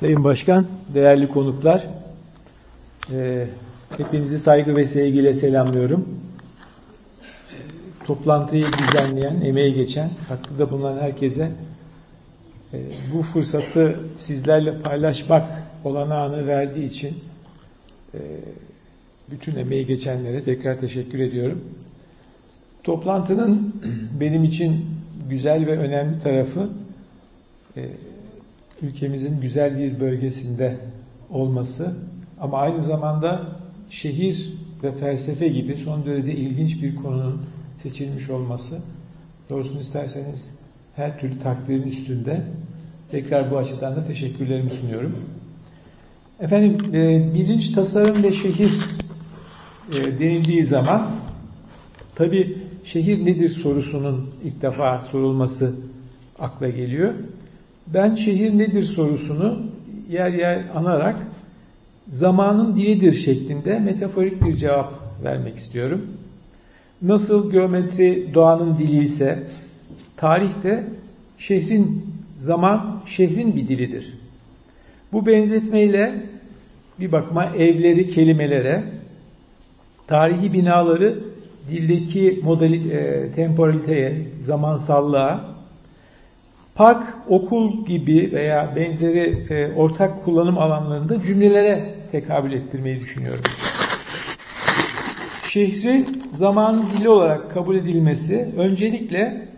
Sayın Başkan, değerli konuklar, e, hepinizi saygı ve sevgiyle selamlıyorum. Toplantıyı düzenleyen, emeği geçen, katkıda bulunan herkese e, bu fırsatı sizlerle paylaşmak olanağını verdiği için e, bütün emeği geçenlere tekrar teşekkür ediyorum. Toplantının benim için güzel ve önemli tarafı e, ülkemizin güzel bir bölgesinde olması ama aynı zamanda şehir ve felsefe gibi son derece ilginç bir konunun seçilmiş olması doğrusunu isterseniz her türlü takdirin üstünde tekrar bu açıdan da teşekkürlerimi sunuyorum. Efendim e, bilinç, tasarım ve şehir e, denildiği zaman tabi şehir nedir sorusunun ilk defa sorulması akla geliyor. Ben şehir nedir sorusunu yer yer anarak zamanın dilidir şeklinde metaforik bir cevap vermek istiyorum. Nasıl geometri doğanın dili ise tarihte şehrin zaman şehrin bir dilidir. Bu benzetmeyle bir bakma evleri kelimelere, tarihi binaları dildeki modali, e, temporaliteye, zamansallığa, park, okul gibi veya benzeri e, ortak kullanım alanlarında cümlelere tekabül ettirmeyi düşünüyorum. Şehri zamanın dili olarak kabul edilmesi öncelikle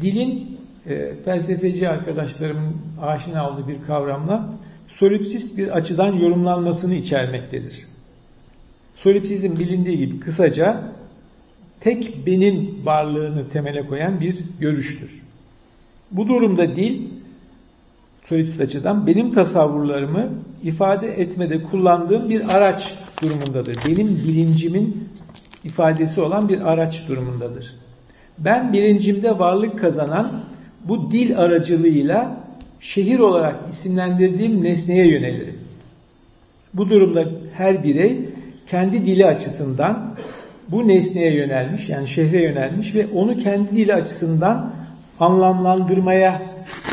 dilin e, felsefeci arkadaşlarımın aşina olduğu bir kavramla solipsist bir açıdan yorumlanmasını içermektedir. Solipsizm bilindiği gibi kısaca tek benim varlığını temele koyan bir görüştür. Bu durumda dil, solipsist açıdan benim tasavvurlarımı ifade etmede kullandığım bir araç durumundadır. Benim bilincimin ifadesi olan bir araç durumundadır. Ben bilincimde varlık kazanan bu dil aracılığıyla şehir olarak isimlendirdiğim nesneye yönelirim. Bu durumda her birey kendi dili açısından bu nesneye yönelmiş yani şehre yönelmiş ve onu kendi dili açısından anlamlandırmaya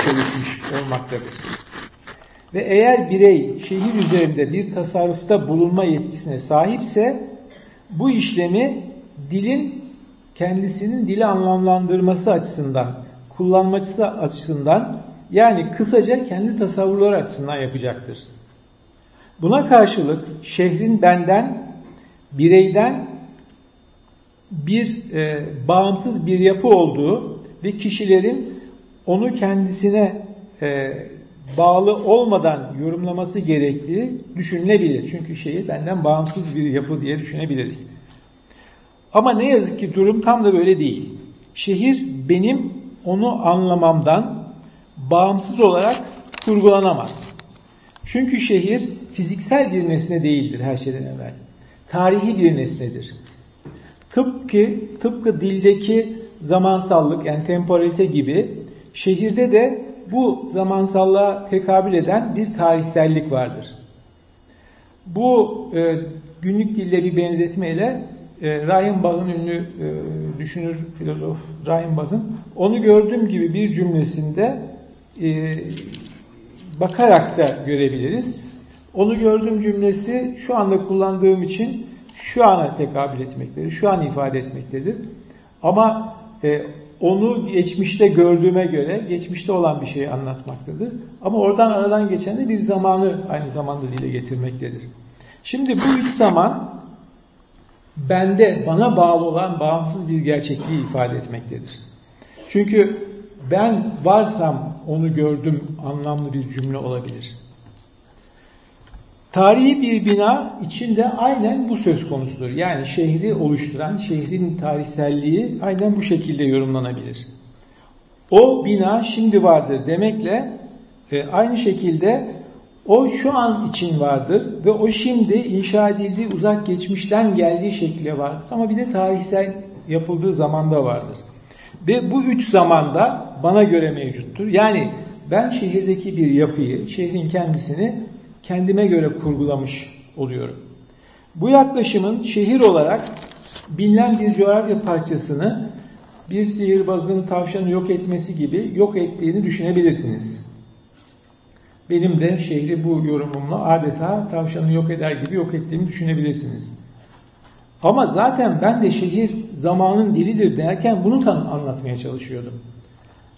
çalışmış olmaktadır. Ve eğer birey şehir üzerinde bir tasarrufta bulunma yetkisine sahipse bu işlemi dilin kendisinin dili anlamlandırması açısından, kullanmacısı açısından yani kısaca kendi tasavvurları açısından yapacaktır. Buna karşılık şehrin benden, bireyden bir e, bağımsız bir yapı olduğu ve kişilerin onu kendisine e, bağlı olmadan yorumlaması gerektiği düşünülebilir. Çünkü şeyi benden bağımsız bir yapı diye düşünebiliriz. Ama ne yazık ki durum tam da böyle değil. Şehir benim onu anlamamdan bağımsız olarak kurgulanamaz. Çünkü şehir fiziksel bir nesne değildir her şeyden evvel. Tarihi bir nesnedir. Tıpkı, tıpkı dildeki zamansallık yani temporalite gibi şehirde de bu zamansallığa tekabül eden bir tarihsellik vardır. Bu e, günlük dille bir benzetmeyle e, Reichenbach'ın ünlü e, düşünür filozof Reichenbach'ın onu gördüğüm gibi bir cümlesinde e, bakarak da görebiliriz. Onu gördüğüm cümlesi şu anda kullandığım için şu ana tekabül etmektedir, şu an ifade etmektedir. Ama e, onu geçmişte gördüğüme göre geçmişte olan bir şeyi anlatmaktadır. Ama oradan aradan geçen de bir zamanı aynı zamanda dile getirmektedir. Şimdi bu üç zaman bende, bana bağlı olan bağımsız bir gerçekliği ifade etmektedir. Çünkü ben varsam onu gördüm anlamlı bir cümle olabilir. Tarihi bir bina içinde aynen bu söz konusudur. Yani şehri oluşturan, şehrin tarihselliği aynen bu şekilde yorumlanabilir. O bina şimdi vardır demekle e, aynı şekilde o şu an için vardır ve o şimdi inşa edildiği uzak geçmişten geldiği şekilde vardır. Ama bir de tarihsel yapıldığı zamanda vardır. Ve bu üç zamanda bana göre mevcuttur. Yani ben şehirdeki bir yapıyı, şehrin kendisini kendime göre kurgulamış oluyorum. Bu yaklaşımın şehir olarak bilinen bir coğrafya parçasını bir sihirbazın tavşanı yok etmesi gibi yok ettiğini düşünebilirsiniz. benim de şehri bu yorumumla adeta tavşanı yok eder gibi yok ettiğimi düşünebilirsiniz. Ama zaten ben de şehir zamanın dilidir derken bunu anlatmaya çalışıyordum.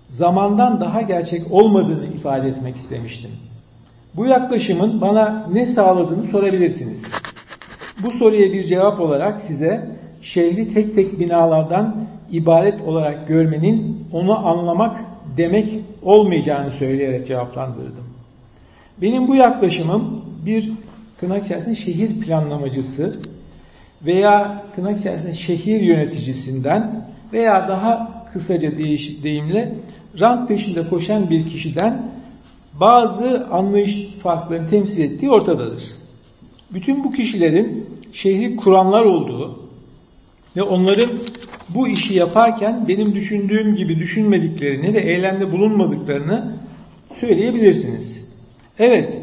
Zamandan daha gerçek olmadığını ifade etmek istemiştim. Bu yaklaşımın bana ne sağladığını sorabilirsiniz. Bu soruya bir cevap olarak size şehri tek tek binalardan ibaret olarak görmenin onu anlamak demek olmayacağını söyleyerek cevaplandırdım. Benim bu yaklaşımım bir tırnak içerisinde şehir planlamacısı veya tırnak içerisinde şehir yöneticisinden veya daha kısaca deyimle rant peşinde koşan bir kişiden bazı anlayış farklarını temsil ettiği ortadadır. Bütün bu kişilerin şehri kuranlar olduğu ve onların bu işi yaparken benim düşündüğüm gibi düşünmediklerini ve eylemde bulunmadıklarını söyleyebilirsiniz. Evet,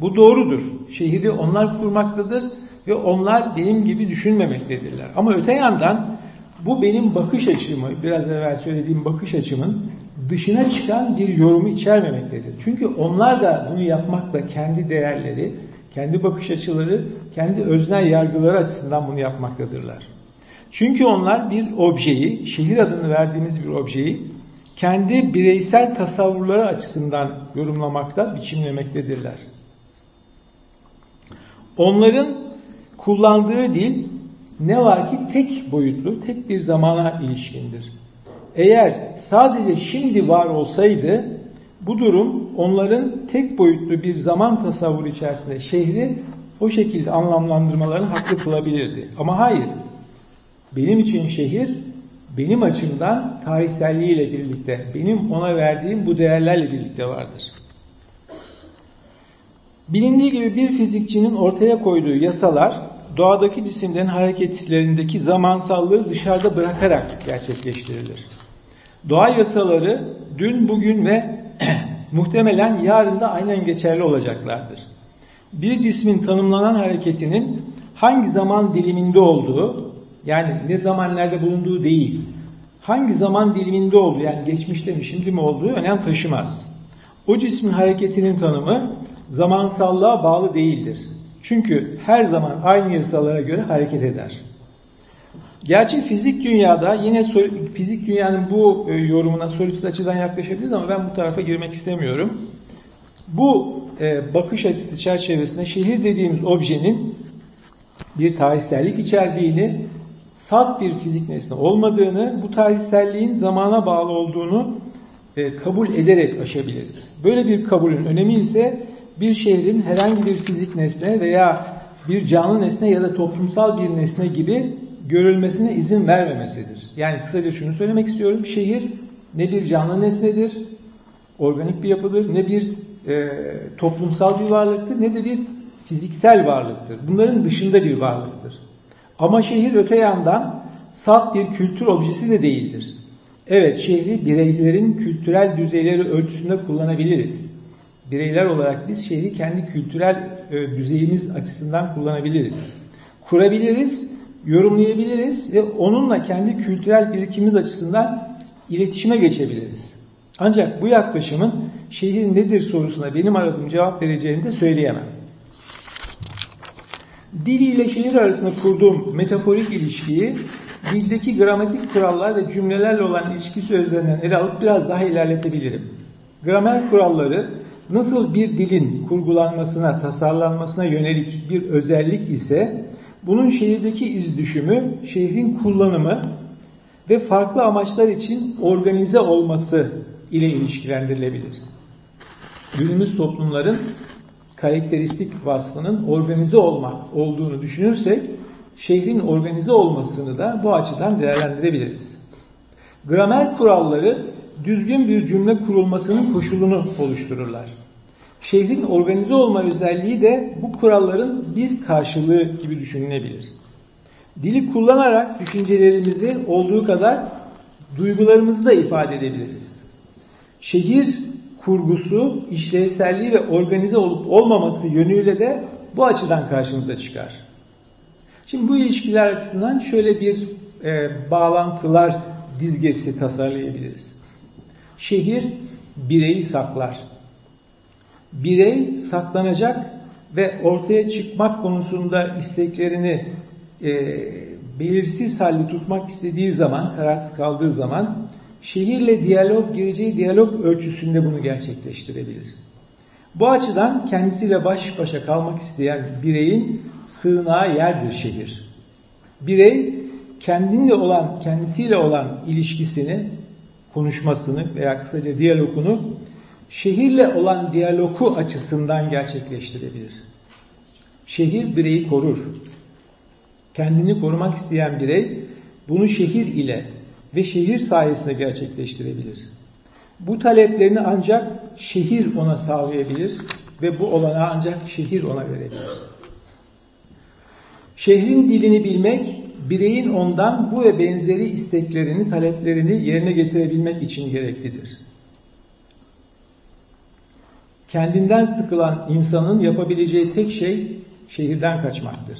bu doğrudur. Şehri onlar kurmaktadır ve onlar benim gibi düşünmemektedirler. Ama öte yandan bu benim bakış açımı, biraz evvel söylediğim bakış açımın dışına çıkan bir yorumu içermemektedir. Çünkü onlar da bunu yapmakla kendi değerleri, kendi bakış açıları, kendi öznel yargıları açısından bunu yapmaktadırlar. Çünkü onlar bir objeyi, şehir adını verdiğimiz bir objeyi kendi bireysel tasavvurları açısından yorumlamakta, biçimlemektedirler. Onların kullandığı dil ne var ki tek boyutlu, tek bir zamana ilişkindir. Eğer sadece şimdi var olsaydı bu durum onların tek boyutlu bir zaman tasavvuru içerisinde şehri o şekilde anlamlandırmalarını haklı kılabilirdi. Ama hayır. Benim için şehir benim açımdan tarihselliğiyle birlikte, benim ona verdiğim bu değerlerle birlikte vardır. Bilindiği gibi bir fizikçinin ortaya koyduğu yasalar doğadaki cisimlerin hareketlerindeki zamansallığı dışarıda bırakarak gerçekleştirilir. Doğa yasaları dün, bugün ve muhtemelen yarın da aynen geçerli olacaklardır. Bir cismin tanımlanan hareketinin hangi zaman diliminde olduğu, yani ne zaman nerede bulunduğu değil, hangi zaman diliminde olduğu, yani geçmişte mi şimdi mi olduğu önem taşımaz. O cismin hareketinin tanımı zamansallığa bağlı değildir. Çünkü her zaman aynı yasalara göre hareket eder. Gerçi fizik dünyada yine fizik dünyanın bu e, yorumuna sorutsuz açıdan yaklaşabiliriz ama ben bu tarafa girmek istemiyorum. Bu e, bakış açısı çerçevesinde şehir dediğimiz objenin bir tarihsellik içerdiğini, salt bir fizik nesne olmadığını, bu tarihselliğin zamana bağlı olduğunu e, kabul ederek aşabiliriz. Böyle bir kabulün önemi ise bir şehrin herhangi bir fizik nesne veya bir canlı nesne ya da toplumsal bir nesne gibi görülmesine izin vermemesidir. Yani kısaca şunu söylemek istiyorum. Şehir ne bir canlı nesnedir, organik bir yapıdır, ne bir e, toplumsal bir varlıktır, ne de bir fiziksel varlıktır. Bunların dışında bir varlıktır. Ama şehir öte yandan salt bir kültür objesi de değildir. Evet, şehri bireylerin kültürel düzeyleri ölçüsünde kullanabiliriz. Bireyler olarak biz şehri kendi kültürel e, düzeyimiz açısından kullanabiliriz. Kurabiliriz yorumlayabiliriz ve onunla kendi kültürel birikimimiz açısından iletişime geçebiliriz. Ancak bu yaklaşımın şehir nedir sorusuna benim aradığım cevap vereceğini de söyleyemem. Dil ile şehir arasında kurduğum metaforik ilişkiyi dildeki gramatik kurallar ve cümlelerle olan ilişkisi üzerinden ele alıp biraz daha ilerletebilirim. Gramer kuralları nasıl bir dilin kurgulanmasına, tasarlanmasına yönelik bir özellik ise bunun şehirdeki iz düşümü, şehrin kullanımı ve farklı amaçlar için organize olması ile ilişkilendirilebilir. Günümüz toplumların karakteristik vasfının organize olmak olduğunu düşünürsek, şehrin organize olmasını da bu açıdan değerlendirebiliriz. Gramer kuralları düzgün bir cümle kurulmasının koşulunu oluştururlar. Şehrin organize olma özelliği de bu kuralların bir karşılığı gibi düşünülebilir. Dili kullanarak düşüncelerimizi olduğu kadar duygularımızı da ifade edebiliriz. Şehir kurgusu, işlevselliği ve organize olup olmaması yönüyle de bu açıdan karşımıza çıkar. Şimdi bu ilişkiler açısından şöyle bir e, bağlantılar dizgesi tasarlayabiliriz. Şehir bireyi saklar. Birey saklanacak ve ortaya çıkmak konusunda isteklerini e, belirsiz halde tutmak istediği zaman, kararsız kaldığı zaman şehirle diyalog gireceği diyalog ölçüsünde bunu gerçekleştirebilir. Bu açıdan kendisiyle baş başa kalmak isteyen bireyin sığınağı yerdir şehir. Birey kendinle olan, kendisiyle olan ilişkisini, konuşmasını veya kısaca diyalogunu şehirle olan diyalogu açısından gerçekleştirebilir. Şehir bireyi korur. Kendini korumak isteyen birey bunu şehir ile ve şehir sayesinde gerçekleştirebilir. Bu taleplerini ancak şehir ona sağlayabilir ve bu olanağı ancak şehir ona verebilir. Şehrin dilini bilmek, bireyin ondan bu ve benzeri isteklerini, taleplerini yerine getirebilmek için gereklidir. Kendinden sıkılan insanın yapabileceği tek şey şehirden kaçmaktır.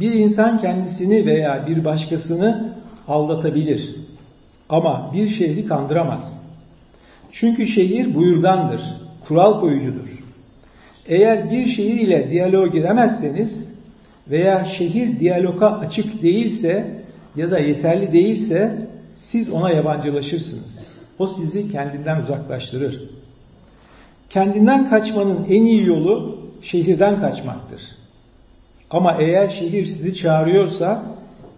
Bir insan kendisini veya bir başkasını aldatabilir ama bir şehri kandıramaz. Çünkü şehir buyurgandır, kural koyucudur. Eğer bir şehir ile diyaloğa giremezseniz veya şehir diyaloga açık değilse ya da yeterli değilse siz ona yabancılaşırsınız. O sizi kendinden uzaklaştırır. Kendinden kaçmanın en iyi yolu şehirden kaçmaktır. Ama eğer şehir sizi çağırıyorsa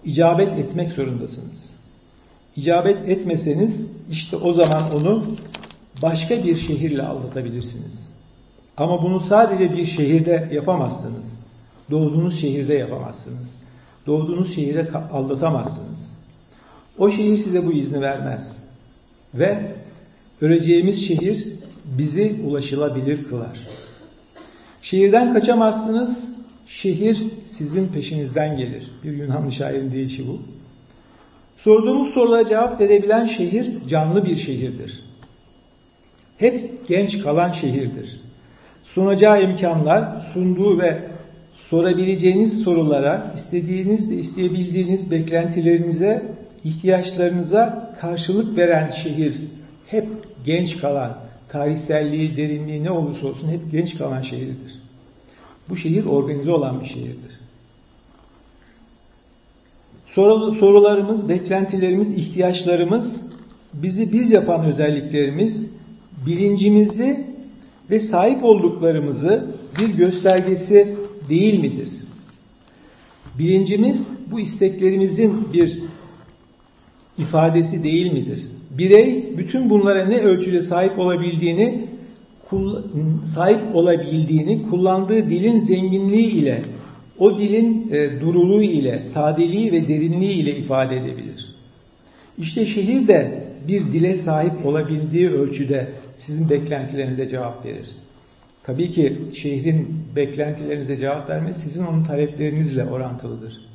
icabet etmek zorundasınız. İcabet etmeseniz işte o zaman onu başka bir şehirle aldatabilirsiniz. Ama bunu sadece bir şehirde yapamazsınız. Doğduğunuz şehirde yapamazsınız. Doğduğunuz şehirde aldatamazsınız. O şehir size bu izni vermez. Ve öleceğimiz şehir bizi ulaşılabilir kılar. Şehirden kaçamazsınız, şehir sizin peşinizden gelir. Bir Yunanlı şairin deyişi bu. Sorduğumuz sorulara cevap verebilen şehir canlı bir şehirdir. Hep genç kalan şehirdir. Sunacağı imkanlar, sunduğu ve sorabileceğiniz sorulara, istediğiniz ve isteyebildiğiniz beklentilerinize, ihtiyaçlarınıza karşılık veren şehir hep genç kalan, tarihselliği, derinliği ne olursa olsun hep genç kalan şehirdir. Bu şehir organize olan bir şehirdir. Sorularımız, beklentilerimiz, ihtiyaçlarımız, bizi biz yapan özelliklerimiz, bilincimizi ve sahip olduklarımızı bir göstergesi değil midir? Bilincimiz bu isteklerimizin bir ifadesi değil midir? Birey bütün bunlara ne ölçüde sahip olabildiğini sahip olabildiğini kullandığı dilin zenginliği ile o dilin e, duruluğu ile, sadeliği ve derinliği ile ifade edebilir. İşte şehir de bir dile sahip olabildiği ölçüde sizin beklentilerinize cevap verir. Tabii ki şehrin beklentilerinize cevap vermesi sizin onun taleplerinizle orantılıdır.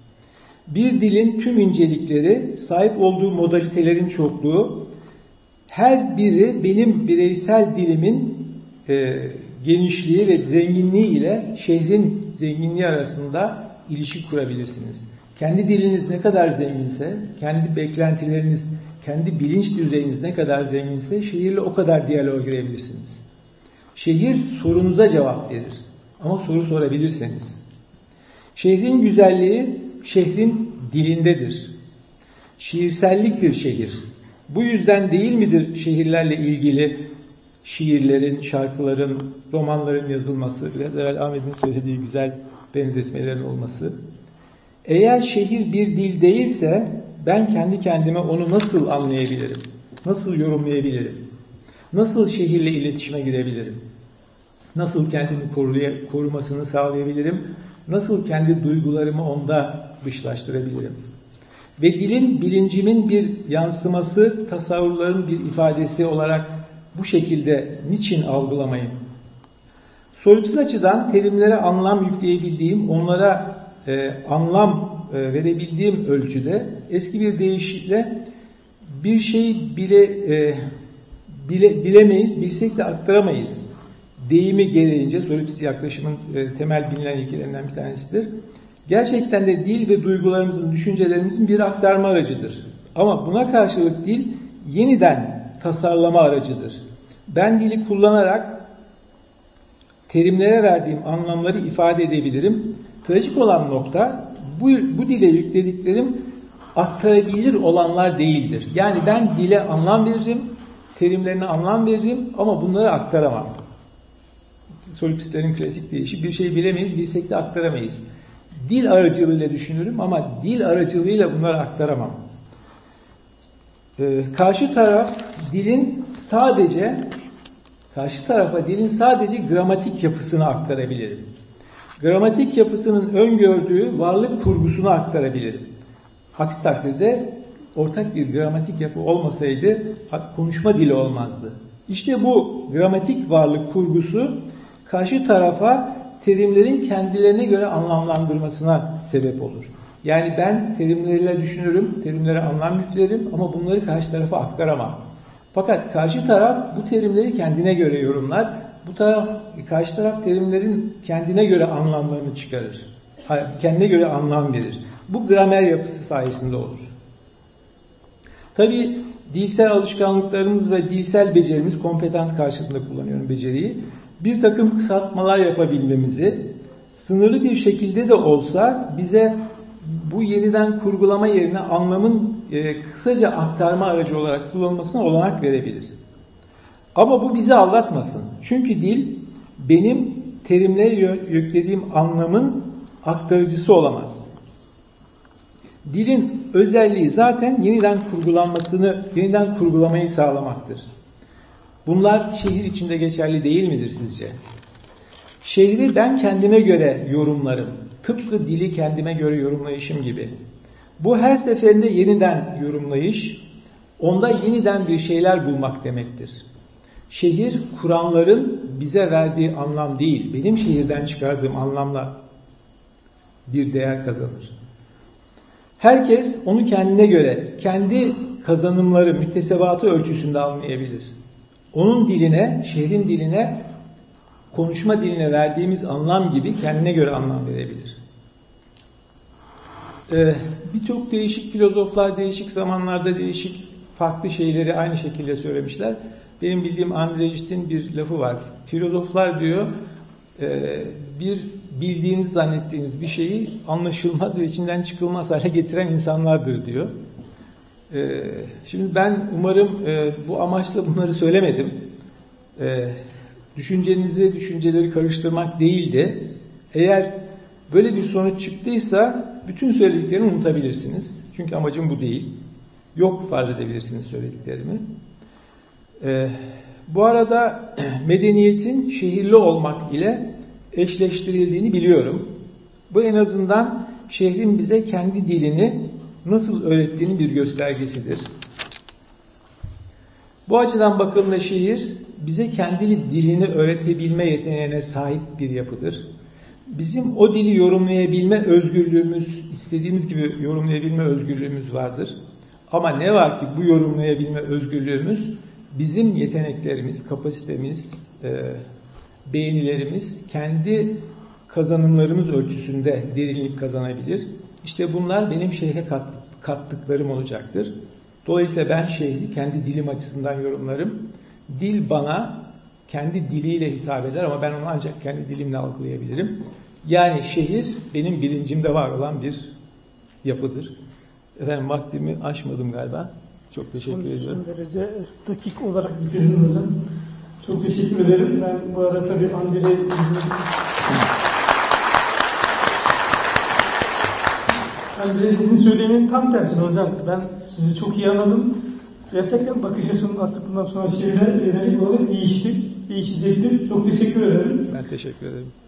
Bir dilin tüm incelikleri, sahip olduğu modalitelerin çokluğu, her biri benim bireysel dilimin e, genişliği ve zenginliği ile şehrin zenginliği arasında ilişki kurabilirsiniz. Kendi diliniz ne kadar zenginse, kendi beklentileriniz, kendi bilinç düzeyiniz ne kadar zenginse şehirle o kadar diyaloğa girebilirsiniz. Şehir sorunuza cevap verir ama soru sorabilirseniz. Şehrin güzelliği şehrin dilindedir. Şiirselliktir şehir. Bu yüzden değil midir şehirlerle ilgili şiirlerin, şarkıların, romanların yazılması, biraz evvel Ahmet'in söylediği güzel benzetmelerin olması. Eğer şehir bir dil değilse ben kendi kendime onu nasıl anlayabilirim? Nasıl yorumlayabilirim? Nasıl şehirle iletişime girebilirim? Nasıl kendimi korumasını sağlayabilirim? Nasıl kendi duygularımı onda dışlaştırabilirim? Ve dilin bilincimin bir yansıması, tasavvurların bir ifadesi olarak bu şekilde niçin algılamayın? Solipsist açıdan terimlere anlam yükleyebildiğim, onlara e, anlam e, verebildiğim ölçüde eski bir deyişle bir şey bile, e, bile bilemeyiz, bilsek de aktaramayız. Deyimi gereğince solipsist yaklaşımın e, temel bilinen ilkelerinden bir tanesidir. Gerçekten de dil ve duygularımızın, düşüncelerimizin bir aktarma aracıdır. Ama buna karşılık dil yeniden tasarlama aracıdır. Ben dili kullanarak terimlere verdiğim anlamları ifade edebilirim. Trajik olan nokta bu, bu dile yüklediklerim aktarabilir olanlar değildir. Yani ben dile anlam veririm, terimlerine anlam veririm ama bunları aktaramam. Solipsistlerin klasik deyişi bir şey bilemeyiz, bilsek de aktaramayız. Dil aracılığıyla düşünürüm ama dil aracılığıyla bunları aktaramam. Ee, karşı taraf dilin sadece karşı tarafa dilin sadece gramatik yapısını aktarabilirim. Gramatik yapısının öngördüğü varlık kurgusunu aktarabilirim. Aksi takdirde ortak bir gramatik yapı olmasaydı konuşma dili olmazdı. İşte bu gramatik varlık kurgusu karşı tarafa terimlerin kendilerine göre anlamlandırmasına sebep olur. Yani ben terimleriyle düşünürüm, terimlere anlam yüklerim ama bunları karşı tarafa aktaramam. Fakat karşı taraf bu terimleri kendine göre yorumlar. Bu taraf, karşı taraf terimlerin kendine göre anlamlarını çıkarır. Kendine göre anlam verir. Bu gramer yapısı sayesinde olur. Tabi dilsel alışkanlıklarımız ve dilsel becerimiz, kompetans karşılığında kullanıyorum beceriyi, bir takım kısaltmalar yapabilmemizi, sınırlı bir şekilde de olsa bize bu yeniden kurgulama yerine anlamın e, kısaca aktarma aracı olarak kullanılmasına olanak verebilir. Ama bu bizi aldatmasın. Çünkü dil benim terimlere yüklediğim anlamın aktarıcısı olamaz. Dilin özelliği zaten yeniden kurgulanmasını, yeniden kurgulamayı sağlamaktır. Bunlar şehir içinde geçerli değil midir sizce? Şehri ben kendime göre yorumlarım. Tıpkı dili kendime göre yorumlayışım gibi. Bu her seferinde yeniden yorumlayış, onda yeniden bir şeyler bulmak demektir. Şehir kuranların bize verdiği anlam değil, benim şehirden çıkardığım anlamla bir değer kazanır. Herkes onu kendine göre, kendi kazanımları, müktesebatı ölçüsünde almayabilir. Onun diline, şehrin diline, konuşma diline verdiğimiz anlam gibi kendine göre anlam verebilir. Ee, Birçok değişik filozoflar değişik zamanlarda değişik farklı şeyleri aynı şekilde söylemişler. Benim bildiğim Gide'in bir lafı var. Filozoflar diyor e, bir bildiğiniz zannettiğiniz bir şeyi anlaşılmaz ve içinden çıkılmaz hale getiren insanlardır diyor. E, şimdi ben umarım e, bu amaçla bunları söylemedim. Düşüncenizi, düşünceleri karıştırmak değildi. Eğer böyle bir sonuç çıktıysa bütün söylediklerimi unutabilirsiniz. Çünkü amacım bu değil. Yok farz edebilirsiniz söylediklerimi. Ee, bu arada medeniyetin şehirli olmak ile eşleştirildiğini biliyorum. Bu en azından şehrin bize kendi dilini nasıl öğrettiğinin bir göstergesidir. Bu açıdan bakıldığında şehir bize kendi dilini öğretebilme yeteneğine sahip bir yapıdır. Bizim o dili yorumlayabilme özgürlüğümüz, istediğimiz gibi yorumlayabilme özgürlüğümüz vardır. Ama ne var ki bu yorumlayabilme özgürlüğümüz bizim yeteneklerimiz, kapasitemiz, e, beğenilerimiz kendi kazanımlarımız ölçüsünde derinlik kazanabilir. İşte bunlar benim şehre kat, kattıklarım olacaktır. Dolayısıyla ben şehri kendi dilim açısından yorumlarım. Dil bana kendi diliyle hitap eder ama ben onu ancak kendi dilimle algılayabilirim. Yani şehir benim bilincimde var olan bir yapıdır. Efendim vaktimi aşmadım galiba. Çok teşekkür son, ediyorum. Son derece dakik olarak bitirdin hocam. Çok teşekkür ederim. Ben bu arada tabii Andrei Andrei sizin söyleyenin tam tersine hocam. Ben sizi çok iyi anladım. Gerçekten bakış açım artık bundan sonra şehre yönelik olarak değişti. Değişecektir. Çok teşekkür ederim. Ben teşekkür ederim.